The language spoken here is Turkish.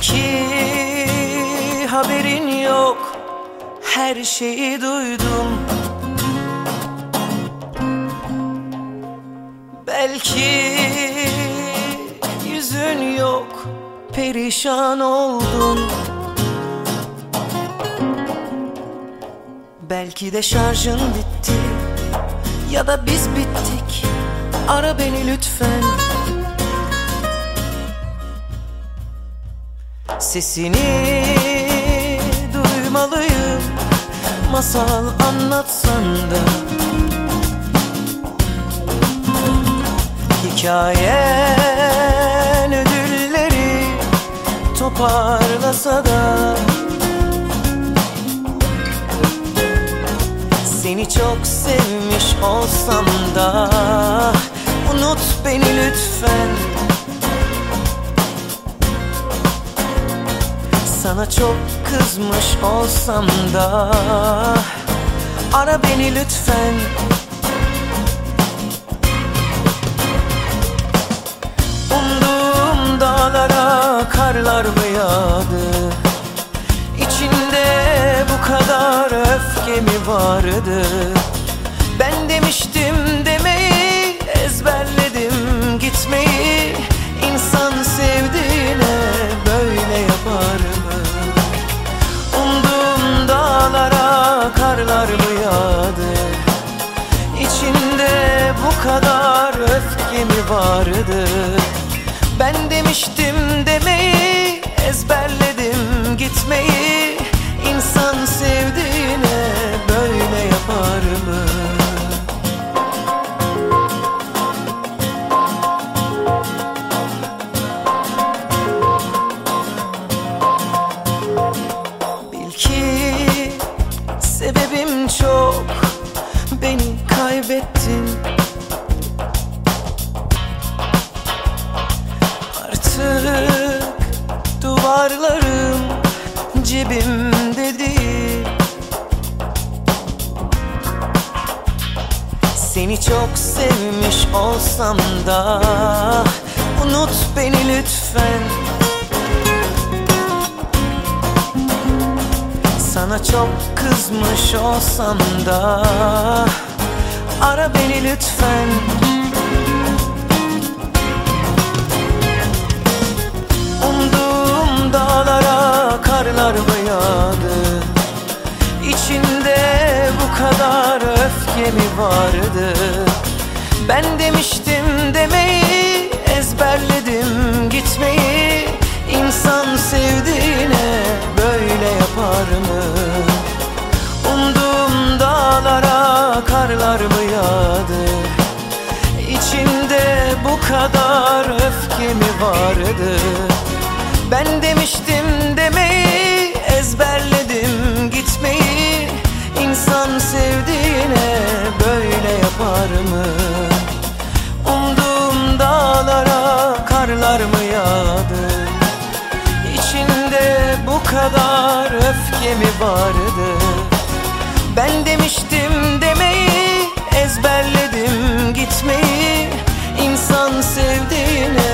Belki haberin yok Her şeyi duydum. Belki yüzün yok Perişan oldun Belki de şarjın bitti Ya da biz bittik. Ara beni lütfen Sesini duymalıyım. Masal anlatsan da. Hikayen ödülleri toparlasa da. Seni çok sevmiş olsam da. Unut beni lütfen Sana çok kızmış olsam da Ara beni lütfen. Umduğum dağlara karlar mı yağdı İçinde bu kadar öfke mi vardı kadar öfke mi vardı? Ben demiştim demeyi ezberledim gitmeyi. İnsan sevdiğine böyle yapar mı? Bil ki sebebim çok Beni kaybettin duvarlarım cebimde değil. Seni çok sevmiş olsam da Unut beni lütfen. Sana çok kızmış olsam da Ara beni lütfen bu kadar öfke mi vardı. Ben demiştim demeyi ezberledim gitmeyi. İnsan sevdiğine böyle yapar mı? Umduğum dağlara karlar mı yağdı? İçinde bu kadar öfke mi vardı. Ben demiştim demeyi alemi vardı? Ben demiştim demeyi ezberledim gitmeyi. İnsan sevdiğine